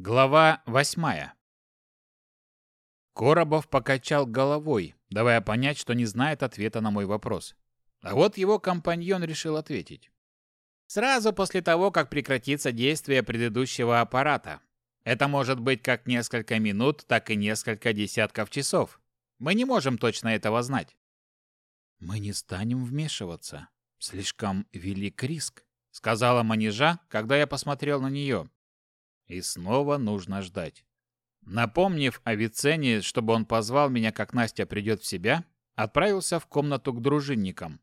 Глава восьмая. Коробов покачал головой, давая понять, что не знает ответа на мой вопрос. А вот его компаньон решил ответить. Сразу после того, как прекратится действие предыдущего аппарата. Это может быть как несколько минут, так и несколько десятков часов. Мы не можем точно этого знать. Мы не станем вмешиваться. Слишком велик риск, сказала Манежа, когда я посмотрел на нее. И снова нужно ждать. Напомнив о Вицене, чтобы он позвал меня, как Настя придет в себя, отправился в комнату к дружинникам.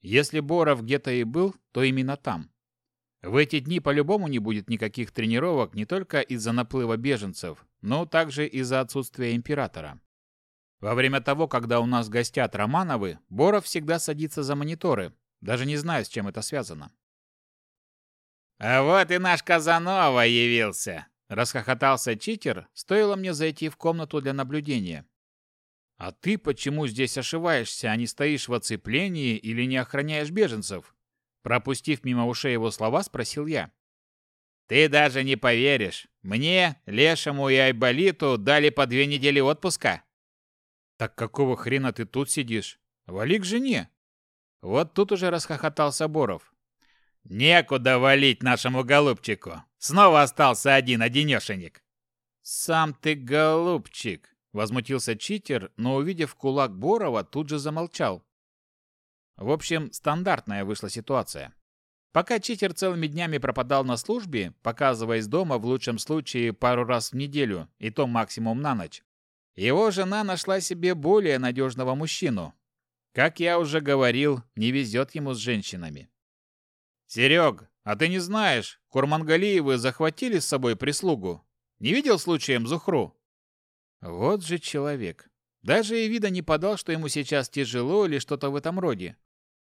Если Боров где-то и был, то именно там. В эти дни по-любому не будет никаких тренировок не только из-за наплыва беженцев, но также из-за отсутствия императора. Во время того, когда у нас гостят Романовы, Боров всегда садится за мониторы, даже не знаю, с чем это связано. «А вот и наш Казанова явился!» Расхохотался читер, стоило мне зайти в комнату для наблюдения. «А ты почему здесь ошиваешься, а не стоишь в оцеплении или не охраняешь беженцев?» Пропустив мимо ушей его слова, спросил я. «Ты даже не поверишь. Мне, Лешему и Айболиту дали по две недели отпуска». «Так какого хрена ты тут сидишь? Вали к жене!» Вот тут уже расхохотался Боров. Некуда валить нашему голубчику. Снова остался один одинешенек. Сам ты голубчик, возмутился читер, но увидев кулак Борова, тут же замолчал. В общем, стандартная вышла ситуация. Пока читер целыми днями пропадал на службе, показываясь дома в лучшем случае пару раз в неделю, и то максимум на ночь, его жена нашла себе более надежного мужчину. Как я уже говорил, не везет ему с женщинами. «Серег, а ты не знаешь, Курмангалиевы захватили с собой прислугу? Не видел случаем Зухру?» Вот же человек. Даже и вида не подал, что ему сейчас тяжело или что-то в этом роде.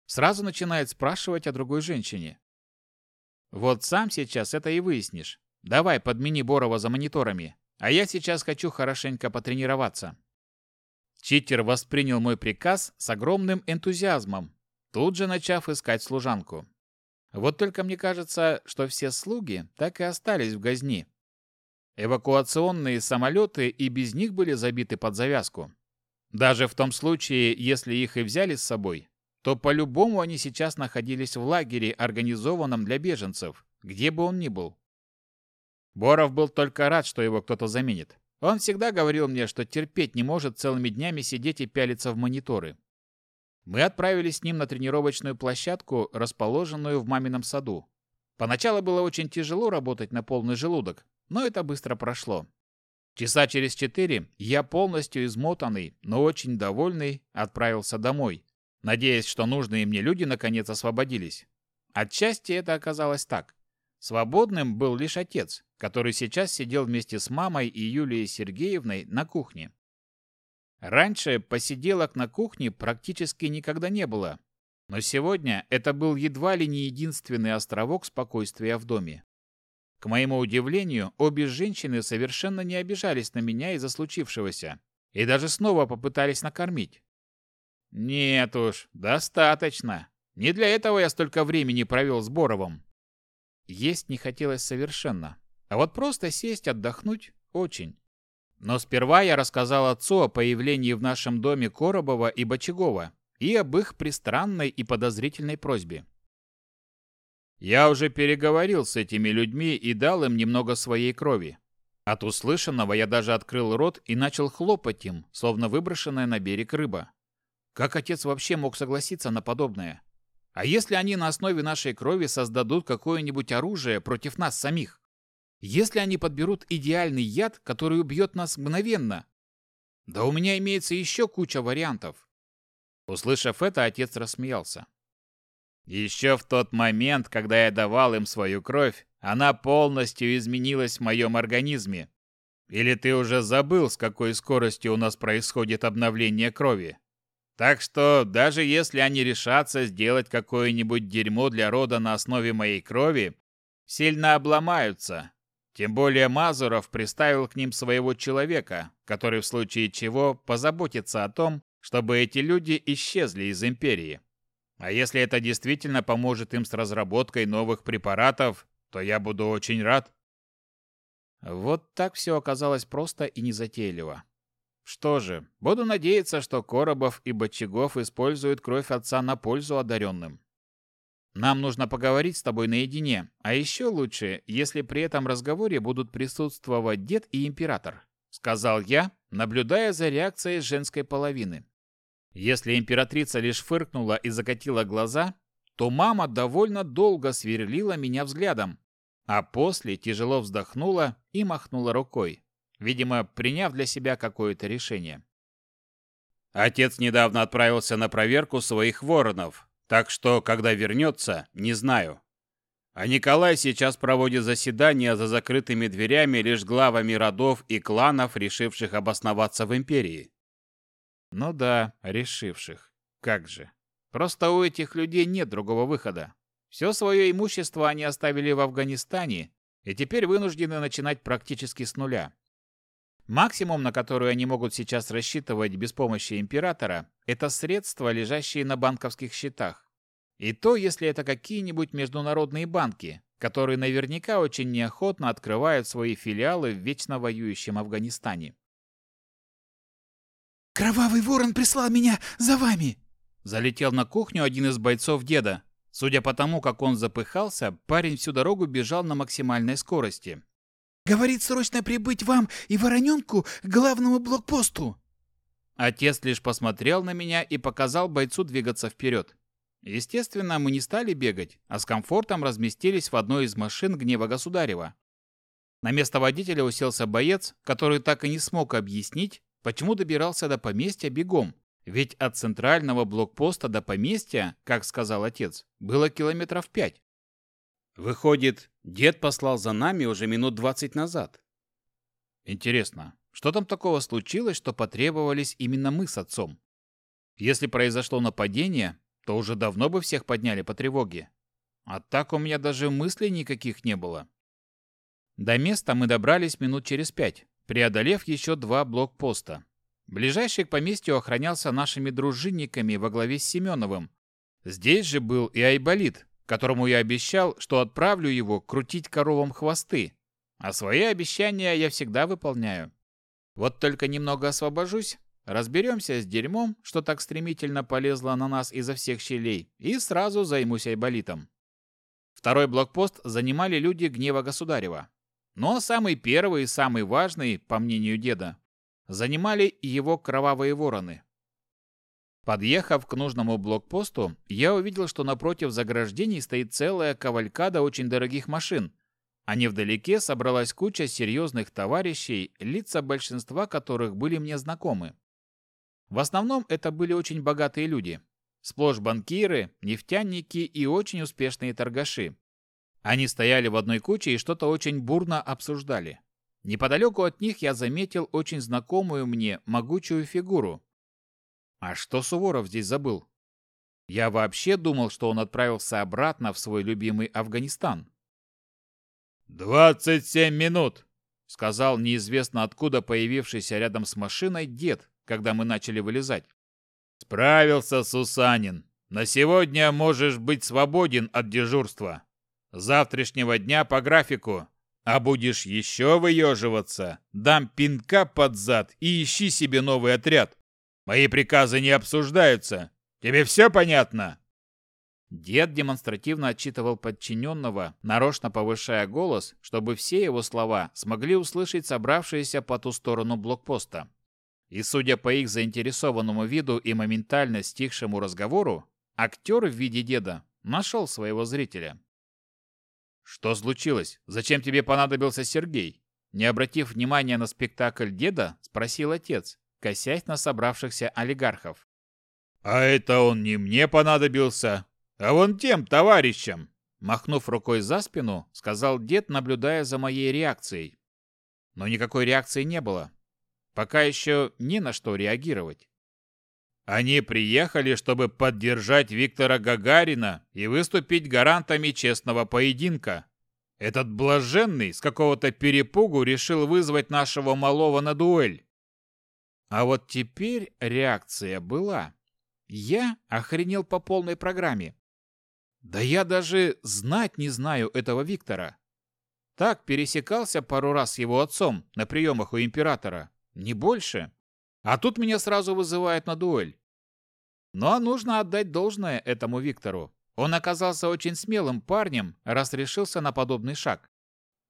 Сразу начинает спрашивать о другой женщине. Вот сам сейчас это и выяснишь. Давай, подмени Борова за мониторами, а я сейчас хочу хорошенько потренироваться. Читер воспринял мой приказ с огромным энтузиазмом, тут же начав искать служанку. Вот только мне кажется, что все слуги так и остались в Газни. Эвакуационные самолеты и без них были забиты под завязку. Даже в том случае, если их и взяли с собой, то по-любому они сейчас находились в лагере, организованном для беженцев, где бы он ни был. Боров был только рад, что его кто-то заменит. Он всегда говорил мне, что терпеть не может целыми днями сидеть и пялиться в мониторы. Мы отправились с ним на тренировочную площадку, расположенную в мамином саду. Поначалу было очень тяжело работать на полный желудок, но это быстро прошло. Часа через четыре я полностью измотанный, но очень довольный, отправился домой, надеясь, что нужные мне люди наконец освободились. Отчасти это оказалось так. Свободным был лишь отец, который сейчас сидел вместе с мамой и Юлией Сергеевной на кухне. Раньше посиделок на кухне практически никогда не было, но сегодня это был едва ли не единственный островок спокойствия в доме. К моему удивлению, обе женщины совершенно не обижались на меня из-за случившегося и даже снова попытались накормить. Нет уж, достаточно. Не для этого я столько времени провел с Боровым. Есть не хотелось совершенно, а вот просто сесть отдохнуть очень. Но сперва я рассказал отцу о появлении в нашем доме Коробова и Бочагова и об их пристранной и подозрительной просьбе. Я уже переговорил с этими людьми и дал им немного своей крови. От услышанного я даже открыл рот и начал хлопать им, словно выброшенная на берег рыба. Как отец вообще мог согласиться на подобное? А если они на основе нашей крови создадут какое-нибудь оружие против нас самих? Если они подберут идеальный яд, который убьет нас мгновенно? Да у меня имеется еще куча вариантов. Услышав это, отец рассмеялся. Еще в тот момент, когда я давал им свою кровь, она полностью изменилась в моем организме. Или ты уже забыл, с какой скоростью у нас происходит обновление крови? Так что, даже если они решатся сделать какое-нибудь дерьмо для рода на основе моей крови, сильно обломаются, тем более Мазуров приставил к ним своего человека, который в случае чего позаботится о том, чтобы эти люди исчезли из империи. А если это действительно поможет им с разработкой новых препаратов, то я буду очень рад. Вот так все оказалось просто и незатейливо. Что же, буду надеяться, что Коробов и Бочагов используют кровь отца на пользу одаренным. Нам нужно поговорить с тобой наедине, а еще лучше, если при этом разговоре будут присутствовать дед и император», — сказал я, наблюдая за реакцией женской половины. Если императрица лишь фыркнула и закатила глаза, то мама довольно долго сверлила меня взглядом, а после тяжело вздохнула и махнула рукой, видимо, приняв для себя какое-то решение. Отец недавно отправился на проверку своих воронов, так что, когда вернется, не знаю. А Николай сейчас проводит заседание за закрытыми дверями лишь главами родов и кланов, решивших обосноваться в империи. Ну да, решивших. Как же. Просто у этих людей нет другого выхода. Все свое имущество они оставили в Афганистане и теперь вынуждены начинать практически с нуля. Максимум, на который они могут сейчас рассчитывать без помощи императора, это средства, лежащие на банковских счетах. И то, если это какие-нибудь международные банки, которые наверняка очень неохотно открывают свои филиалы в вечно воюющем Афганистане. «Кровавый ворон прислал меня за вами!» Залетел на кухню один из бойцов деда. Судя по тому, как он запыхался, парень всю дорогу бежал на максимальной скорости. Говорит срочно прибыть вам и Вороненку к главному блокпосту. Отец лишь посмотрел на меня и показал бойцу двигаться вперед. Естественно, мы не стали бегать, а с комфортом разместились в одной из машин гнева государева. На место водителя уселся боец, который так и не смог объяснить, почему добирался до поместья бегом, ведь от центрального блокпоста до поместья, как сказал отец, было километров пять. Выходит, дед послал за нами уже минут двадцать назад. Интересно, что там такого случилось, что потребовались именно мы с отцом? Если произошло нападение, то уже давно бы всех подняли по тревоге. А так у меня даже мыслей никаких не было. До места мы добрались минут через пять, преодолев еще два блокпоста. Ближайший к поместью охранялся нашими дружинниками во главе с Семеновым. Здесь же был и Айболит, которому я обещал, что отправлю его крутить коровам хвосты. А свои обещания я всегда выполняю. Вот только немного освобожусь, разберемся с дерьмом, что так стремительно полезло на нас изо всех щелей, и сразу займусь Айболитом. Второй блокпост занимали люди гнева государева. Но самый первый и самый важный, по мнению деда, занимали его кровавые вороны. Подъехав к нужному блокпосту, я увидел, что напротив заграждений стоит целая кавалькада очень дорогих машин, а невдалеке собралась куча серьезных товарищей, лица большинства которых были мне знакомы. В основном это были очень богатые люди. Сплошь банкиры, нефтяники и очень успешные торгаши. Они стояли в одной куче и что-то очень бурно обсуждали. Неподалеку от них я заметил очень знакомую мне могучую фигуру, а что Суворов здесь забыл? Я вообще думал, что он отправился обратно в свой любимый Афганистан. «Двадцать семь минут!» — сказал неизвестно откуда появившийся рядом с машиной дед, когда мы начали вылезать. «Справился, Сусанин. На сегодня можешь быть свободен от дежурства. Завтрашнего дня по графику. А будешь еще выеживаться, дам пинка под зад и ищи себе новый отряд. Мои приказы не обсуждаются. Тебе все понятно?» Дед демонстративно отчитывал подчиненного, нарочно повышая голос, чтобы все его слова смогли услышать собравшиеся по ту сторону блокпоста. И судя по их заинтересованному виду и моментально стихшему разговору, актер в виде деда нашел своего зрителя. «Что случилось? Зачем тебе понадобился Сергей?» Не обратив внимания на спектакль деда, спросил отец, косясь на собравшихся олигархов. «А это он не мне понадобился, а вон тем товарищам!» Махнув рукой за спину, сказал дед, наблюдая за моей реакцией. Но никакой реакции не было. Пока еще не на что реагировать. Они приехали, чтобы поддержать Виктора Гагарина и выступить гарантами честного поединка. Этот блаженный с какого-то перепугу решил вызвать нашего малого на дуэль. А вот теперь реакция была. Я охренел по полной программе. Да я даже знать не знаю этого Виктора. Так, пересекался пару раз с его отцом на приемах у императора. Не больше. А тут меня сразу вызывают на дуэль. Но нужно отдать должное этому Виктору. Он оказался очень смелым парнем, раз решился на подобный шаг.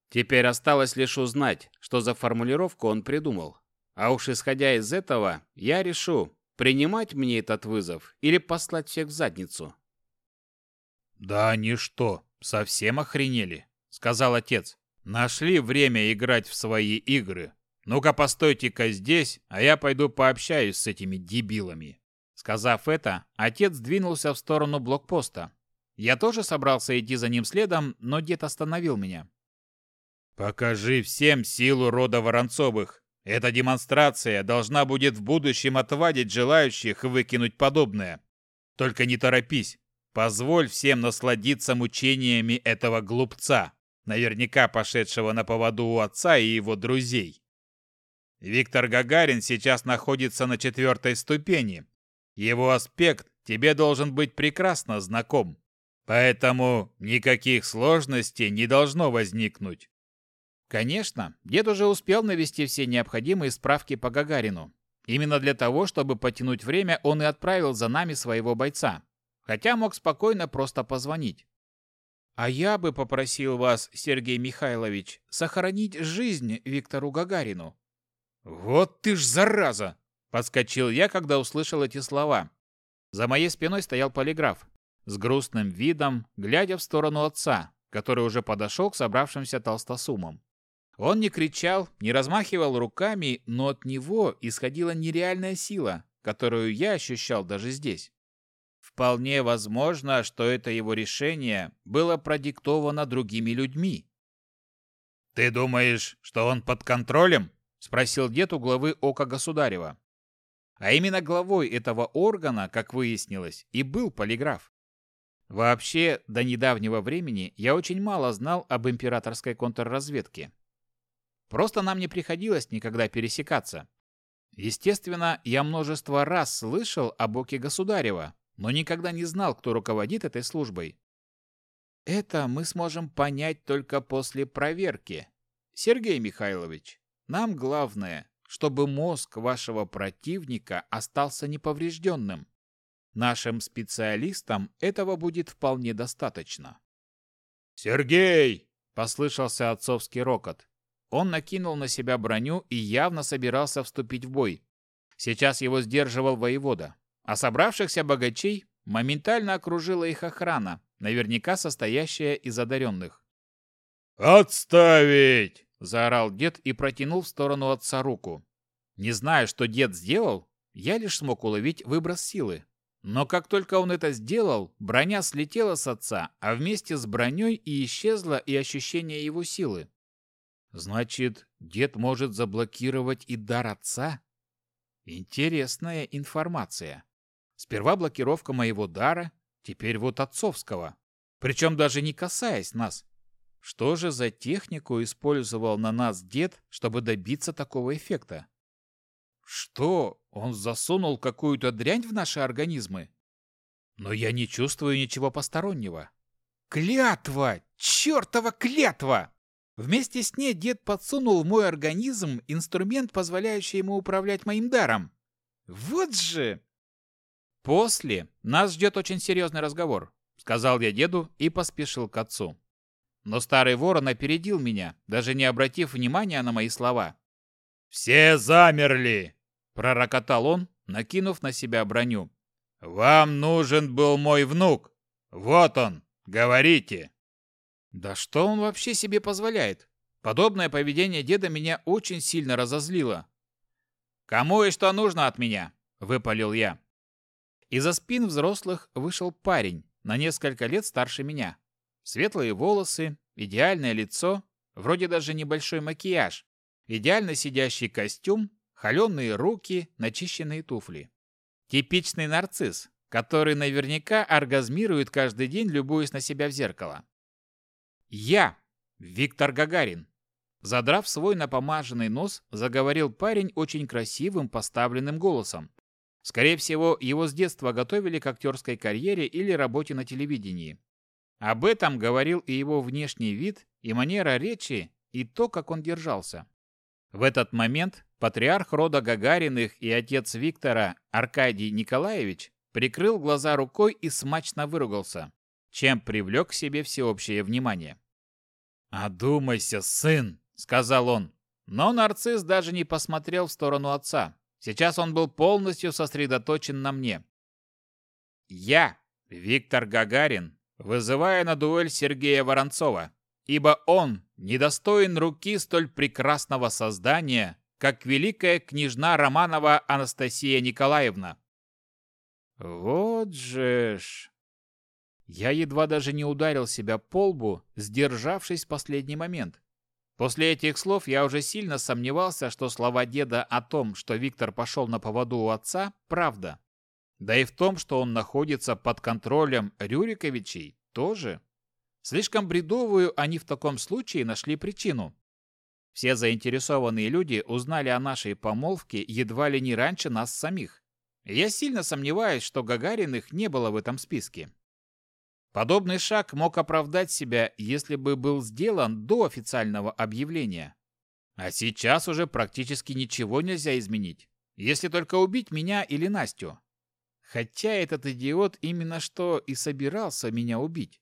Теперь осталось лишь узнать, что за формулировку он придумал. А уж исходя из этого, я решу, принимать мне этот вызов или послать всех в задницу. «Да они что, совсем охренели?» — сказал отец. «Нашли время играть в свои игры. Ну-ка, постойте-ка здесь, а я пойду пообщаюсь с этими дебилами». Сказав это, отец двинулся в сторону блокпоста. Я тоже собрался идти за ним следом, но дед остановил меня. «Покажи всем силу рода Воронцовых. Эта демонстрация должна будет в будущем отвадить желающих выкинуть подобное. Только не торопись. Позволь всем насладиться мучениями этого глупца, наверняка пошедшего на поводу у отца и его друзей. Виктор Гагарин сейчас находится на четвертой ступени. Его аспект тебе должен быть прекрасно знаком. Поэтому никаких сложностей не должно возникнуть. Конечно, дед уже успел навести все необходимые справки по Гагарину. Именно для того, чтобы потянуть время, он и отправил за нами своего бойца. Хотя мог спокойно просто позвонить. А я бы попросил вас, Сергей Михайлович, сохранить жизнь Виктору Гагарину. Вот ты ж зараза, подскочил я, когда услышал эти слова. За моей спиной стоял полиграф, с грустным видом, глядя в сторону отца, который уже подошел к собравшимся толстосумам. Он не кричал, не размахивал руками, но от него исходила нереальная сила, которую я ощущал даже здесь. Вполне возможно, что это его решение было продиктовано другими людьми. «Ты думаешь, что он под контролем?» – спросил дед у главы Ока Государева. А именно главой этого органа, как выяснилось, и был полиграф. Вообще, до недавнего времени я очень мало знал об императорской контрразведке. Просто нам не приходилось никогда пересекаться. Естественно, я множество раз слышал о Боке Государева, но никогда не знал, кто руководит этой службой. Это мы сможем понять только после проверки. Сергей Михайлович, нам главное, чтобы мозг вашего противника остался неповрежденным. Нашим специалистам этого будет вполне достаточно. «Сергей!» – послышался отцовский рокот. Он накинул на себя броню и явно собирался вступить в бой. Сейчас его сдерживал воевода, а собравшихся богачей моментально окружила их охрана, наверняка состоящая из одаренных. «Отставить!» – заорал дед и протянул в сторону отца руку. Не зная, что дед сделал, я лишь смог уловить выброс силы. Но как только он это сделал, броня слетела с отца, а вместе с броней и исчезло и ощущение его силы. Значит, дед может заблокировать и дар отца? Интересная информация. Сперва блокировка моего дара, теперь вот отцовского. Причем даже не касаясь нас. Что же за технику использовал на нас дед, чтобы добиться такого эффекта? Что, он засунул какую-то дрянь в наши организмы? Но я не чувствую ничего постороннего. Клятва! Чертова клятва! Вместе с ней дед подсунул в мой организм инструмент, позволяющий ему управлять моим даром. Вот же! После нас ждет очень серьезный разговор, сказал я деду и поспешил к отцу. Но старый ворон опередил меня, даже не обратив внимания на мои слова. «Все замерли!» – пророкотал он, накинув на себя броню. «Вам нужен был мой внук. Вот он, говорите!» Да что он вообще себе позволяет? Подобное поведение деда меня очень сильно разозлило. «Кому и что нужно от меня?» – выпалил я. Из-за спин взрослых вышел парень, на несколько лет старше меня. Светлые волосы, идеальное лицо, вроде даже небольшой макияж, идеально сидящий костюм, холеные руки, начищенные туфли. Типичный нарцисс, который наверняка оргазмирует каждый день, любуясь на себя в зеркало. «Я, Виктор Гагарин!» Задрав свой напомаженный нос, заговорил парень очень красивым поставленным голосом. Скорее всего, его с детства готовили к актерской карьере или работе на телевидении. Об этом говорил и его внешний вид, и манера речи, и то, как он держался. В этот момент патриарх рода Гагариных и отец Виктора, Аркадий Николаевич, прикрыл глаза рукой и смачно выругался, чем привлек к себе всеобщее внимание. «Одумайся, сын!» — сказал он. Но нарцисс даже не посмотрел в сторону отца. Сейчас он был полностью сосредоточен на мне. «Я, Виктор Гагарин, вызывая на дуэль Сергея Воронцова, ибо он недостоин руки столь прекрасного создания, как великая княжна Романова Анастасия Николаевна. Вот же ж... Я едва даже не ударил себя по лбу, сдержавшись в последний момент. После этих слов я уже сильно сомневался, что слова деда о том, что Виктор пошел на поводу у отца, правда. Да и в том, что он находится под контролем Рюриковичей, тоже. Слишком бредовую они в таком случае нашли причину. Все заинтересованные люди узнали о нашей помолвке едва ли не раньше нас самих. Я сильно сомневаюсь, что Гагариных не было в этом списке. Подобный шаг мог оправдать себя, если бы был сделан до официального объявления. А сейчас уже практически ничего нельзя изменить, если только убить меня или Настю. Хотя этот идиот именно что и собирался меня убить.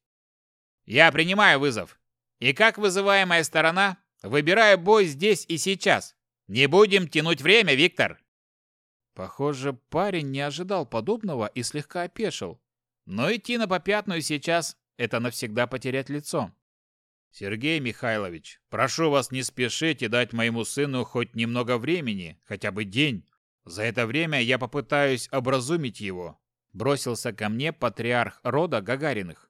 Я принимаю вызов. И как вызываемая сторона, выбираю бой здесь и сейчас. Не будем тянуть время, Виктор. Похоже, парень не ожидал подобного и слегка опешил. Но идти на попятную сейчас – это навсегда потерять лицо. Сергей Михайлович, прошу вас не спешить и дать моему сыну хоть немного времени, хотя бы день, за это время я попытаюсь образумить его. Бросился ко мне патриарх рода Гагариных.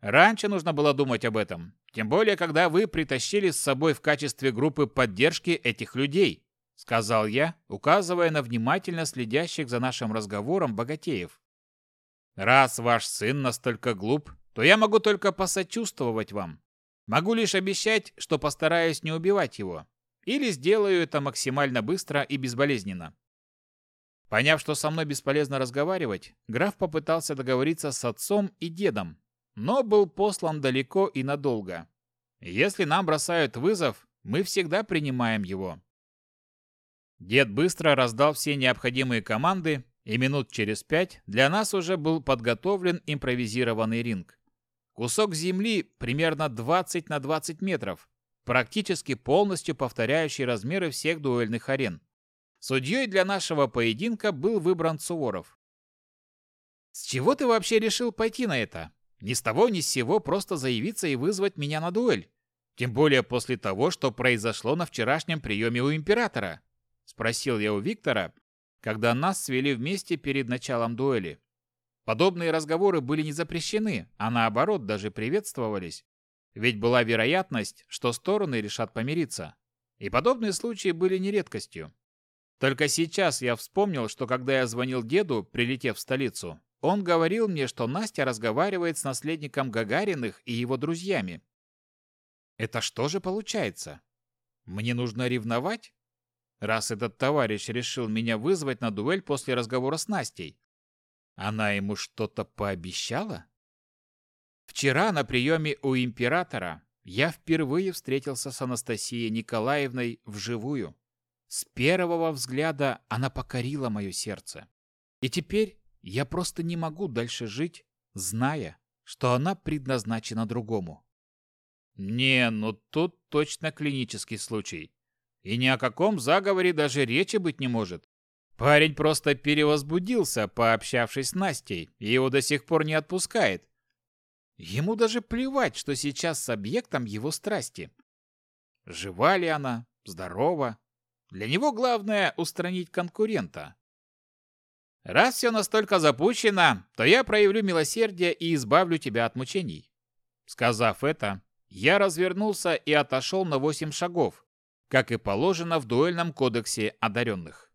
Раньше нужно было думать об этом, тем более, когда вы притащили с собой в качестве группы поддержки этих людей, сказал я, указывая на внимательно следящих за нашим разговором богатеев. Раз ваш сын настолько глуп, то я могу только посочувствовать вам. Могу лишь обещать, что постараюсь не убивать его. Или сделаю это максимально быстро и безболезненно. Поняв, что со мной бесполезно разговаривать, граф попытался договориться с отцом и дедом, но был послан далеко и надолго. Если нам бросают вызов, мы всегда принимаем его. Дед быстро раздал все необходимые команды, и минут через пять для нас уже был подготовлен импровизированный ринг. Кусок земли примерно 20 на 20 метров, практически полностью повторяющий размеры всех дуэльных арен. Судьей для нашего поединка был выбран Суворов. «С чего ты вообще решил пойти на это? Ни с того ни с сего просто заявиться и вызвать меня на дуэль? Тем более после того, что произошло на вчерашнем приеме у императора?» Спросил я у Виктора, когда нас свели вместе перед началом дуэли. Подобные разговоры были не запрещены, а наоборот даже приветствовались. Ведь была вероятность, что стороны решат помириться. И подобные случаи были не редкостью. Только сейчас я вспомнил, что когда я звонил деду, прилетев в столицу, он говорил мне, что Настя разговаривает с наследником Гагариных и его друзьями. Это что же получается? Мне нужно ревновать? Раз этот товарищ решил меня вызвать на дуэль после разговора с Настей. Она ему что-то пообещала? Вчера на приеме у императора я впервые встретился с Анастасией Николаевной вживую. С первого взгляда она покорила мое сердце. И теперь я просто не могу дальше жить, зная, что она предназначена другому. Не, ну тут точно клинический случай. И ни о каком заговоре даже речи быть не может. Парень просто перевозбудился, пообщавшись с Настей, и его до сих пор не отпускает. Ему даже плевать, что сейчас с объектом его страсти. Жива ли она, здорова, для него главное устранить конкурента. Раз все настолько запущено, то я проявлю милосердие и избавлю тебя от мучений. Сказав это, я развернулся и отошел на восемь шагов, как и положено в дуэльном кодексе одаренных.